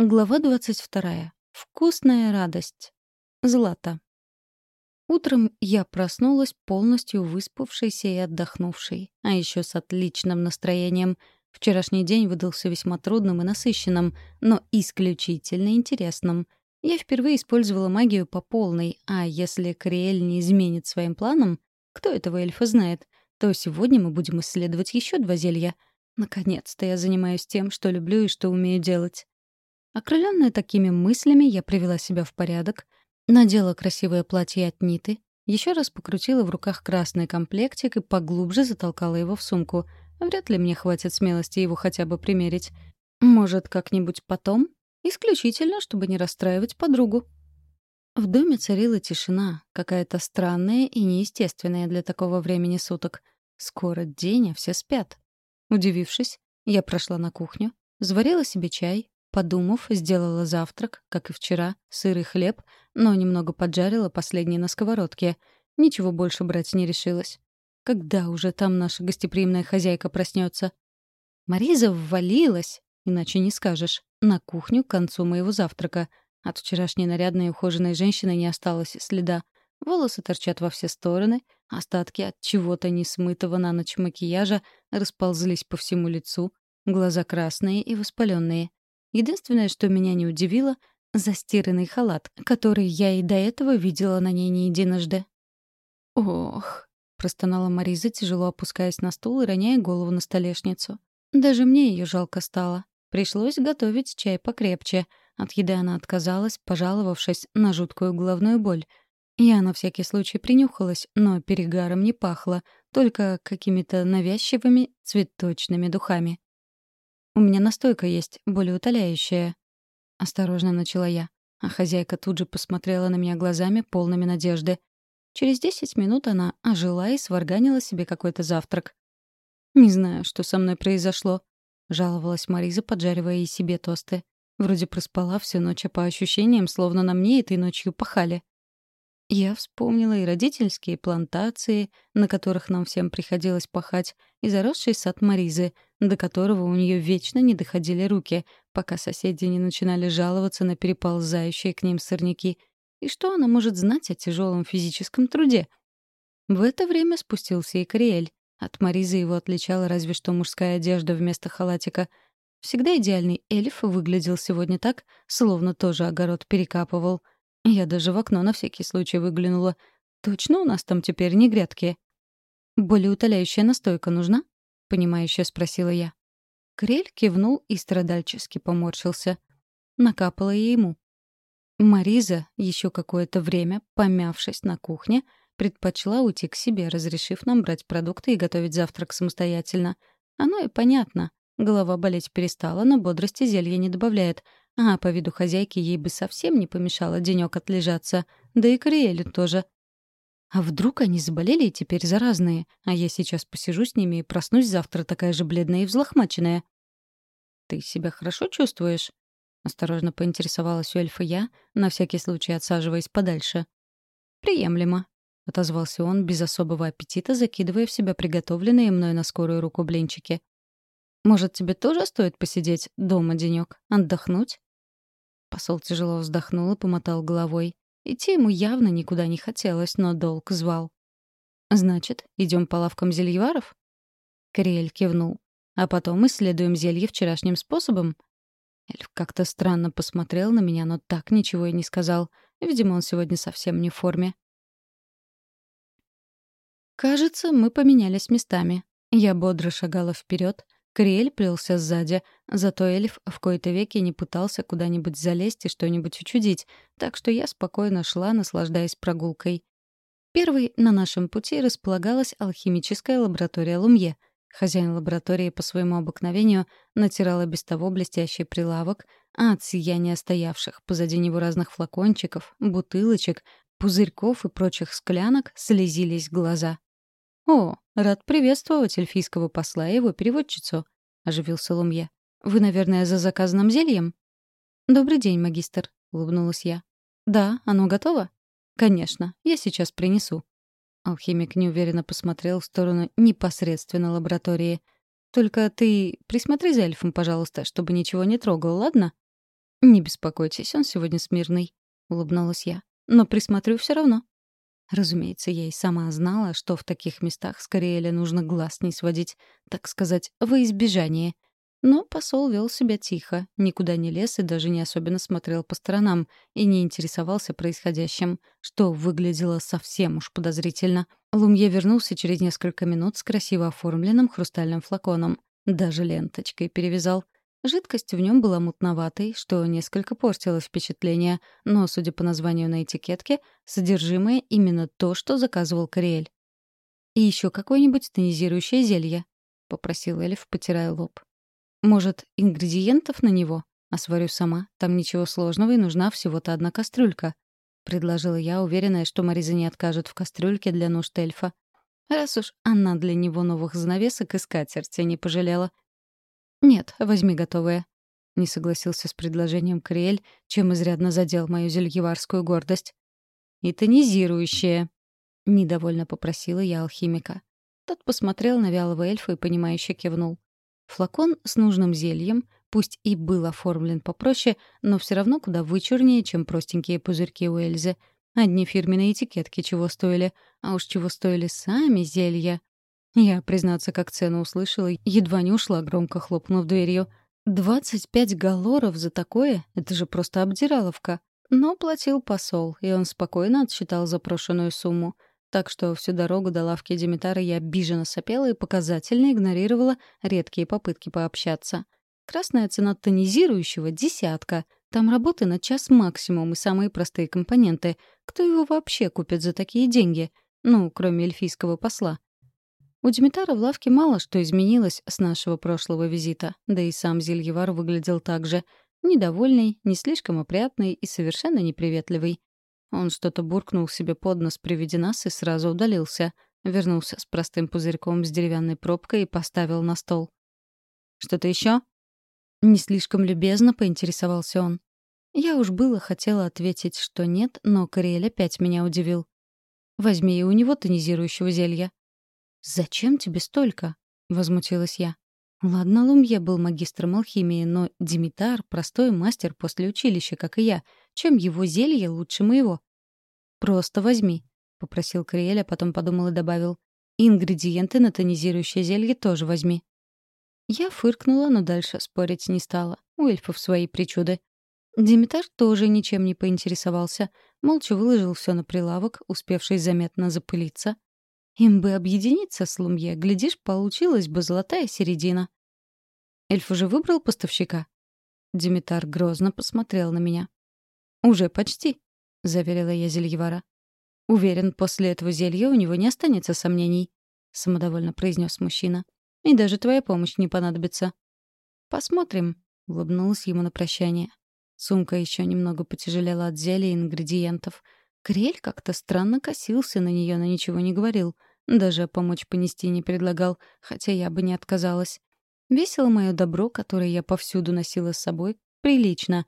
Глава 22. Вкусная радость. Злата. Утром я проснулась полностью выспавшейся и отдохнувшей, а еще с отличным настроением. Вчерашний день выдался весьма трудным и насыщенным, но исключительно интересным. Я впервые использовала магию по полной, а если Криэль не изменит своим планам, кто этого эльфа знает, то сегодня мы будем исследовать еще два зелья. Наконец-то я занимаюсь тем, что люблю и что умею делать. Окрыленная такими мыслями, я привела себя в порядок, надела красивое платье от Ниты, еще раз покрутила в руках красный комплектик и поглубже затолкала его в сумку. Вряд ли мне хватит смелости его хотя бы примерить. Может, как-нибудь потом? Исключительно, чтобы не расстраивать подругу. В доме царила тишина, какая-то странная и неестественная для такого времени суток. Скоро день, а все спят. Удивившись, я прошла на кухню, заварила себе чай, Подумав, сделала завтрак, как и вчера, сыр и хлеб, но немного поджарила последний на сковородке. Ничего больше брать не решилась. Когда уже там наша гостеприимная хозяйка проснется? Мариза ввалилась, иначе не скажешь, на кухню к концу моего завтрака. От вчерашней нарядной ухоженной женщины не осталось следа. Волосы торчат во все стороны, остатки от чего-то несмытого на ночь макияжа расползлись по всему лицу, глаза красные и воспаленные. Единственное, что меня не удивило — застиранный халат, который я и до этого видела на ней не единожды. «Ох», — простонала Мариза, тяжело опускаясь на стул и роняя голову на столешницу. Даже мне ее жалко стало. Пришлось готовить чай покрепче. От еды она отказалась, пожаловавшись на жуткую головную боль. Я на всякий случай принюхалась, но перегаром не пахло, только какими-то навязчивыми цветочными духами. «У меня настойка есть, более утоляющая». Осторожно начала я, а хозяйка тут же посмотрела на меня глазами, полными надежды. Через десять минут она ожила и сварганила себе какой-то завтрак. «Не знаю, что со мной произошло», — жаловалась Мариза, поджаривая и себе тосты. Вроде проспала всю ночь, а по ощущениям, словно на мне этой ночью пахали. Я вспомнила и родительские плантации, на которых нам всем приходилось пахать, и заросший сад Маризы, до которого у нее вечно не доходили руки, пока соседи не начинали жаловаться на переползающие к ним сорняки. И что она может знать о тяжелом физическом труде? В это время спустился и Кориэль. От Маризы его отличала разве что мужская одежда вместо халатика. Всегда идеальный эльф выглядел сегодня так, словно тоже огород перекапывал — я даже в окно на всякий случай выглянула. Точно у нас там теперь не грядки? Более утоляющая настойка нужна? Понимающе спросила я. Крель кивнул и страдальчески поморщился. Накапала я ему. Мариза, еще какое-то время, помявшись на кухне, предпочла уйти к себе, разрешив нам брать продукты и готовить завтрак самостоятельно. Оно и понятно. Голова болеть перестала, но бодрости зелья не добавляет, а по виду хозяйки ей бы совсем не помешало денёк отлежаться. Да и Кориэлю тоже. А вдруг они заболели и теперь заразные, а я сейчас посижу с ними и проснусь завтра такая же бледная и взлохмаченная? «Ты себя хорошо чувствуешь?» — осторожно поинтересовалась у эльфа я, на всякий случай отсаживаясь подальше. «Приемлемо», — отозвался он без особого аппетита, закидывая в себя приготовленные мной на скорую руку блинчики. «Может, тебе тоже стоит посидеть дома денёк, отдохнуть?» Посол тяжело вздохнул и помотал головой. Идти ему явно никуда не хотелось, но долг звал. «Значит, идем по лавкам зельеваров?» Кориэль кивнул. «А потом исследуем зелье вчерашним способом?» Эльф как-то странно посмотрел на меня, но так ничего и не сказал. Видимо, он сегодня совсем не в форме. Кажется, мы поменялись местами. Я бодро шагала вперед, Кориэль плелся сзади, зато эльф в кои-то веки не пытался куда-нибудь залезть и что-нибудь учудить, так что я спокойно шла, наслаждаясь прогулкой. Первой на нашем пути располагалась алхимическая лаборатория Лумье. Хозяин лаборатории по своему обыкновению натирал без того блестящий прилавок, а от сияния стоявших позади него разных флакончиков, бутылочек, пузырьков и прочих склянок слезились глаза. «О, рад приветствовать эльфийского посла и его переводчицу», — оживился Лумье. «Вы, наверное, за заказанным зельем?» «Добрый день, магистр», — улыбнулась я. «Да, оно готово?» «Конечно, я сейчас принесу». Алхимик неуверенно посмотрел в сторону непосредственно лаборатории. «Только ты присмотри за эльфом, пожалуйста, чтобы ничего не трогал, ладно?» «Не беспокойтесь, он сегодня смирный», — улыбнулась я. «Но присмотрю все равно». Разумеется, я и сама знала, что в таких местах скорее нужно глаз не сводить, так сказать, во избежание. Но посол вел себя тихо, никуда не лез и даже не особенно смотрел по сторонам и не интересовался происходящим, что выглядело совсем уж подозрительно. Лумье вернулся через несколько минут с красиво оформленным хрустальным флаконом. Даже ленточкой перевязал — Жидкость в нем была мутноватой, что несколько портило впечатление, но, судя по названию на этикетке, содержимое именно то, что заказывал Кориэль. «И еще какое-нибудь тонизирующее зелье», — попросил Эльф, потирая лоб. «Может, ингредиентов на него? А сварю сама. Там ничего сложного, и нужна всего-то одна кастрюлька», — предложила я, уверенная, что Мариза не откажет в кастрюльке для нужд эльфа. Раз уж она для него новых занавесок и скатерти не пожалела — «Нет, возьми готовое», — не согласился с предложением Криэль, чем изрядно задел мою зельеварскую гордость. «И тонизирующее», — недовольно попросила я алхимика. Тот посмотрел на вялого эльфа и, понимающе кивнул. Флакон с нужным зельем, пусть и был оформлен попроще, но все равно куда вычурнее, чем простенькие пузырьки у Эльзы. Одни фирменные этикетки чего стоили, а уж чего стоили сами зелья. Я, признаться, как цену услышала, едва не ушла, громко хлопнув дверью. «Двадцать пять галлоров за такое? Это же просто обдираловка». Но платил посол, и он спокойно отсчитал запрошенную сумму. Так что всю дорогу до лавки Димитара я обиженно сопела и показательно игнорировала редкие попытки пообщаться. Красная цена тонизирующего — десятка. Там работы на час максимум и самые простые компоненты. Кто его вообще купит за такие деньги? Ну, кроме эльфийского посла. У Димитара в лавке мало что изменилось с нашего прошлого визита, да и сам Зельевар выглядел так же. Недовольный, не слишком опрятный и совершенно неприветливый. Он что-то буркнул себе под нос при виде нас и сразу удалился. Вернулся с простым пузырьком с деревянной пробкой и поставил на стол. «Что-то еще?» Не слишком любезно поинтересовался он. Я уж было хотела ответить, что нет, но Кориэль опять меня удивил. «Возьми и у него тонизирующего зелья», «Зачем тебе столько?» — возмутилась я. Ладно, Лумье был магистром алхимии, но Димитар — простой мастер после училища, как и я. Чем его зелье лучше моего? «Просто возьми», — попросил Криэль, а потом подумал и добавил. «Ингредиенты на тонизирующее зелье тоже возьми». Я фыркнула, но дальше спорить не стала. У эльфов свои причуды. Димитар тоже ничем не поинтересовался. Молча выложил все на прилавок, успевший заметно запылиться, им бы объединиться с Лумье, глядишь, получилась бы золотая середина. Эльф уже выбрал поставщика? Димитар грозно посмотрел на меня. «Уже почти», — заверила я Зельевара. «Уверен, после этого зелья у него не останется сомнений», — самодовольно произнес мужчина. «И даже твоя помощь не понадобится». «Посмотрим», — улыбнулась ему на прощание. Сумка еще немного потяжелела от зелья и ингредиентов. Крель как-то странно косился на нее, но ничего не говорил — даже помочь понести не предлагал, хотя я бы не отказалась. Весело мое добро, которое я повсюду носила с собой, прилично.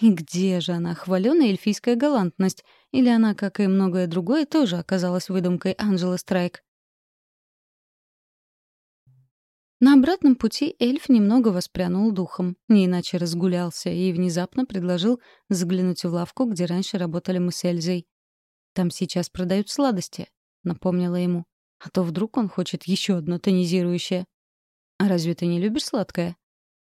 И где же она, хваленая эльфийская галантность? Или она, как и многое другое, тоже оказалась выдумкой Анджелы Страйк? На обратном пути эльф немного воспрянул духом, не иначе разгулялся и внезапно предложил заглянуть в лавку, где раньше работали мы с Эльзой. «Там сейчас продают сладости», — напомнила ему. А то вдруг он хочет еще одно тонизирующее. «А разве ты не любишь сладкое?»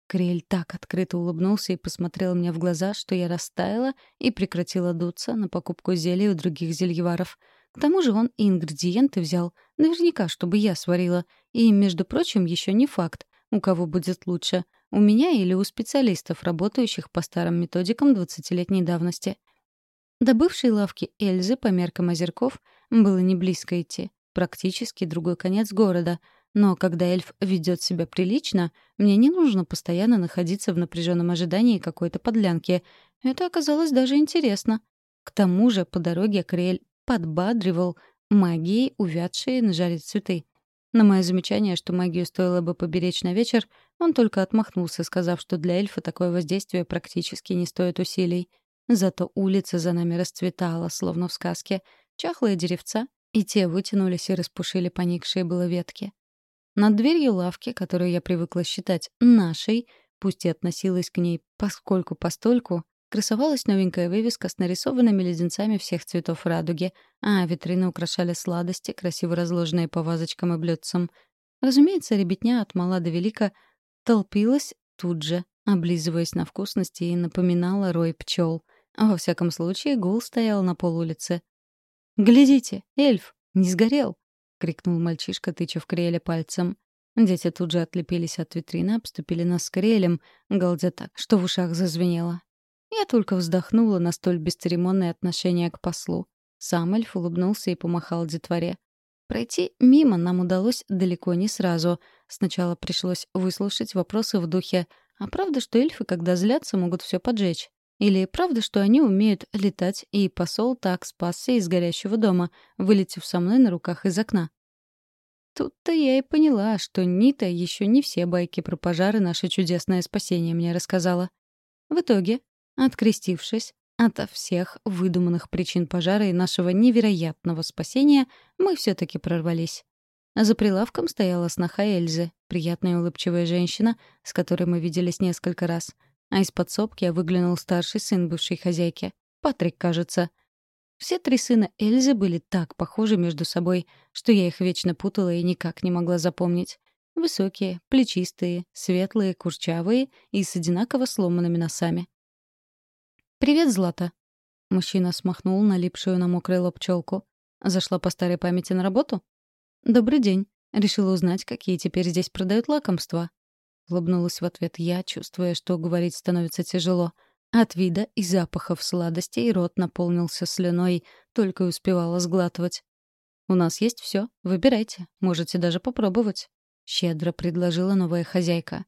Криэль так открыто улыбнулся и посмотрел мне в глаза, что я растаяла и прекратила дуться на покупку зелий у других зельеваров. К тому же он и ингредиенты взял, наверняка, чтобы я сварила. И, между прочим, еще не факт, у кого будет лучше, у меня или у специалистов, работающих по старым методикам двадцатилетней давности. До бывшей лавки Эльзы по меркам озерков было не близко идти практически другой конец города. Но когда эльф ведет себя прилично, мне не нужно постоянно находиться в напряженном ожидании какой-то подлянки. Это оказалось даже интересно. К тому же по дороге Криэль подбадривал магией увядшие на жаре цветы. На мое замечание, что магию стоило бы поберечь на вечер, он только отмахнулся, сказав, что для эльфа такое воздействие практически не стоит усилий. Зато улица за нами расцветала, словно в сказке. Чахлые деревца, и те вытянулись и распушили поникшие было ветки. Над дверью лавки, которую я привыкла считать «нашей», пусть и относилась к ней поскольку-постольку, красовалась новенькая вывеска с нарисованными леденцами всех цветов радуги, а витрины украшали сладости, красиво разложенные по вазочкам и блюдцам. Разумеется, ребятня от мала до велика толпилась тут же, облизываясь на вкусности и напоминала рой пчел. Во всяком случае, гул стоял на полулице. «Глядите, эльф! Не сгорел!» — крикнул мальчишка, тыча в Криэля пальцем. Дети тут же отлепились от витрины, обступили нас с Криэлем, галдя так, что в ушах зазвенело. Я только вздохнула на столь бесцеремонное отношение к послу. Сам эльф улыбнулся и помахал детворе. Пройти мимо нам удалось далеко не сразу. Сначала пришлось выслушать вопросы в духе «А правда, что эльфы, когда злятся, могут все поджечь?» Или правда, что они умеют летать, и посол так спасся из горящего дома, вылетев со мной на руках из окна? Тут-то я и поняла, что Нита еще не все байки про пожары наше чудесное спасение мне рассказала. В итоге Открестившись ото всех выдуманных причин пожара и нашего невероятного спасения, мы все-таки прорвались. За прилавком стояла сноха Эльзы, приятная улыбчивая женщина, с которой мы виделись несколько раз. А из подсобки выглянул старший сын бывшей хозяйки. Патрик, кажется. Все три сына Эльзы были так похожи между собой, что я их вечно путала и никак не могла запомнить. Высокие, плечистые, светлые, курчавые и с одинаково сломанными носами. «Привет, Злата». Мужчина смахнул налипшую на мокрый лоб челку. Зашла по старой памяти на работу? «Добрый день. Решила узнать, какие теперь здесь продают лакомства». Улыбнулась в ответ я, чувствуя, что говорить становится тяжело. От вида и запахов сладостей рот наполнился слюной, только успевала сглатывать. «У нас есть все. Выбирайте. Можете даже попробовать», — щедро предложила новая хозяйка.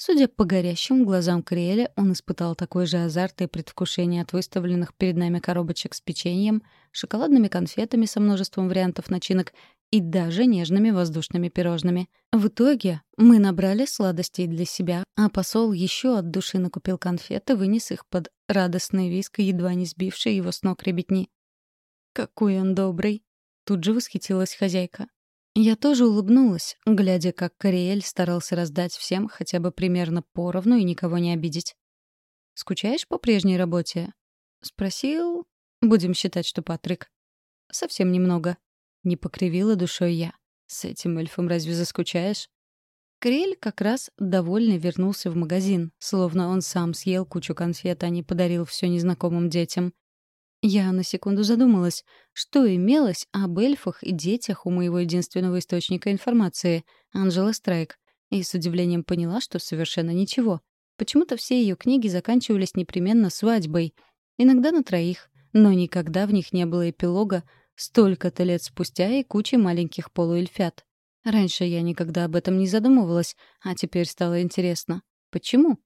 Судя по горящим глазам Криэля, он испытал такой же азарт и предвкушение от выставленных перед нами коробочек с печеньем, шоколадными конфетами со множеством вариантов начинок и даже нежными воздушными пирожными. В итоге мы набрали сладостей для себя, а посол еще от души накупил конфеты, вынес их под радостный виск, едва не сбивший его с ног ребятни. «Какой он добрый!» — тут же восхитилась хозяйка. Я тоже улыбнулась, глядя, как Кориэль старался раздать всем хотя бы примерно поровну и никого не обидеть. «Скучаешь по прежней работе?» — спросил. Будем считать, что Патрик. «Совсем немного». Не покривила душой я. «С этим эльфом разве заскучаешь?» Кориэль как раз довольный вернулся в магазин, словно он сам съел кучу конфет, а не подарил все незнакомым детям. Я на секунду задумалась, что имелось об эльфах и детях у моего единственного источника информации — Анжела Страйк, и с удивлением поняла, что совершенно ничего. Почему-то все ее книги заканчивались непременно свадьбой, иногда на троих, но никогда в них не было эпилога столько-то лет спустя и кучи маленьких полуэльфят. Раньше я никогда об этом не задумывалась, а теперь стало интересно. Почему?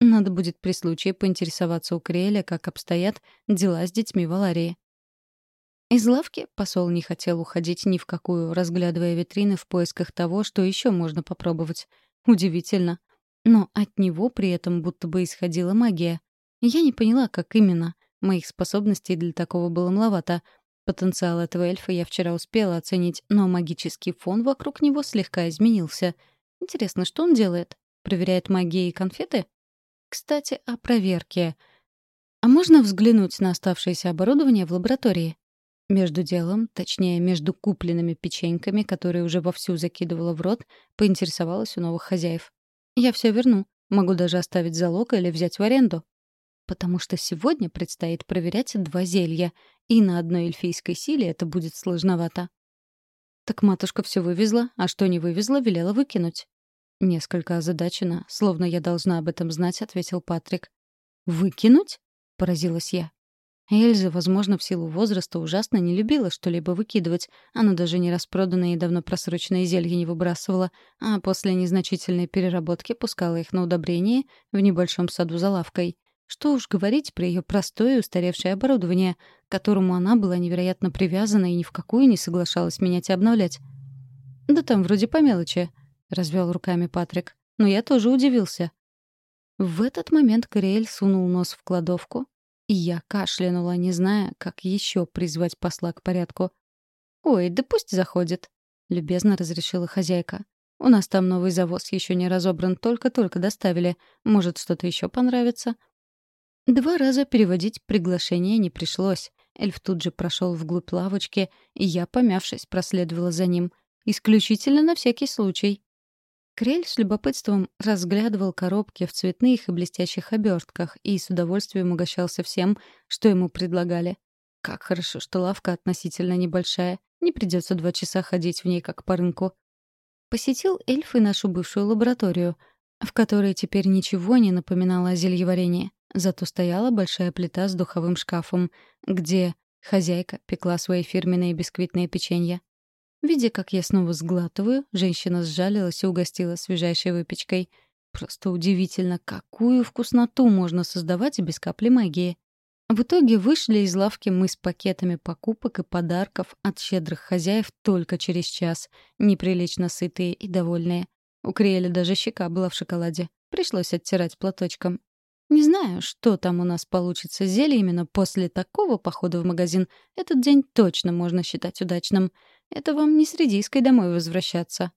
Надо будет при случае поинтересоваться у Креля, как обстоят дела с детьми в Аларии. Из лавки посол не хотел уходить ни в какую, разглядывая витрины в поисках того, что еще можно попробовать. Удивительно. Но от него при этом будто бы исходила магия. Я не поняла, как именно. Моих способностей для такого было маловато. Потенциал этого эльфа я вчера успела оценить, но магический фон вокруг него слегка изменился. Интересно, что он делает? Проверяет магией конфеты? Кстати, о проверке. А можно взглянуть на оставшееся оборудование в лаборатории? Между делом, точнее, между купленными печеньками, которые уже вовсю закидывала в рот, поинтересовалась у новых хозяев. «Я все верну. Могу даже оставить залог или взять в аренду. Потому что сегодня предстоит проверять два зелья, и на одной эльфийской силе это будет сложновато». Так матушка все вывезла, а что не вывезла, велела выкинуть. Несколько озадаченно, словно я должна об этом знать, ответил Патрик. «Выкинуть?» — поразилась я. Эльза, возможно, в силу возраста ужасно не любила что-либо выкидывать. Она даже не распроданные и давно просроченные зелья не выбрасывала, а после незначительной переработки пускала их на удобрение в небольшом саду за лавкой. Что уж говорить про ее простое и устаревшее оборудование, к которому она была невероятно привязана и ни в какую не соглашалась менять и обновлять. «Да там вроде по мелочи», — развел руками Патрик. «Но я тоже удивился». В этот момент Кориэль сунул нос в кладовку, и я кашлянула, не зная, как еще призвать посла к порядку. «Ой, да пусть заходит», — любезно разрешила хозяйка. У нас там новый завоз еще не разобран, только-только доставили. Может, что-то еще понравится?» Два раза переводить приглашение не пришлось. Эльф тут же прошел вглубь лавочки, и я, помявшись, проследовала за ним. Исключительно на всякий случай. Крель с любопытством разглядывал коробки в цветных и блестящих обертках и с удовольствием угощался всем, что ему предлагали. Как хорошо, что лавка относительно небольшая. Не придется два часа ходить в ней, как по рынку. Посетил эльф и нашу бывшую лабораторию, в которой теперь ничего не напоминало о зельеварении. Зато стояла большая плита с духовым шкафом, где хозяйка пекла свои фирменные бисквитные печенья. Видя, как я снова сглатываю, женщина сжалилась и угостила свежайшей выпечкой. Просто удивительно, какую вкусноту можно создавать без капли магии. В итоге вышли из лавки мы с пакетами покупок и подарков от щедрых хозяев только через час, неприлично сытые и довольные. У Криэля даже щека была в шоколаде. Пришлось оттирать платочком. Не знаю, что там у нас получится с зельями, но после такого похода в магазин этот день точно можно считать удачным. Это вам не с редиской домой возвращаться,